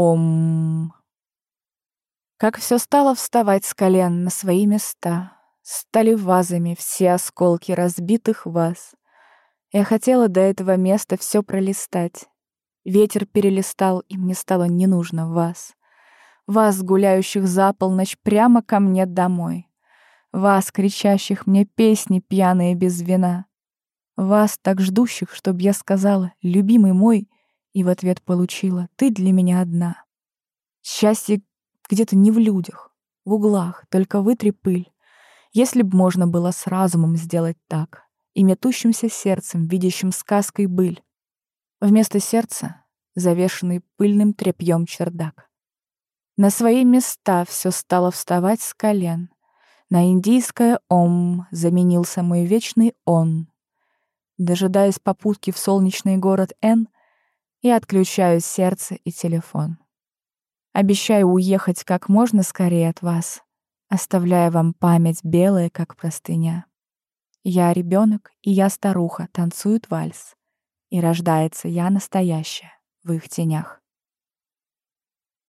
Ом. Как все стало вставать с колен на свои места, Стали вазами все осколки разбитых ваз. Я хотела до этого места все пролистать. Ветер перелистал, и мне стало не нужно вас. Вас, гуляющих за полночь, прямо ко мне домой. Вас, кричащих мне песни пьяные без вина. Вас, так ждущих, чтоб я сказала «любимый мой», и в ответ получила «ты для меня одна». Счастье где-то не в людях, в углах, только вытри пыль. Если б можно было с разумом сделать так, и метущимся сердцем, видящим сказкой быль. Вместо сердца — завешенный пыльным тряпьем чердак. На свои места все стало вставать с колен. На индийское «ом» заменился мой вечный «он». Дожидаясь попутки в солнечный город Н, я отключаю сердце и телефон. Обещаю уехать как можно скорее от вас, оставляя вам память белая, как простыня. Я ребенок, и я старуха, танцуют вальс. И рождается я настоящая в их тенях.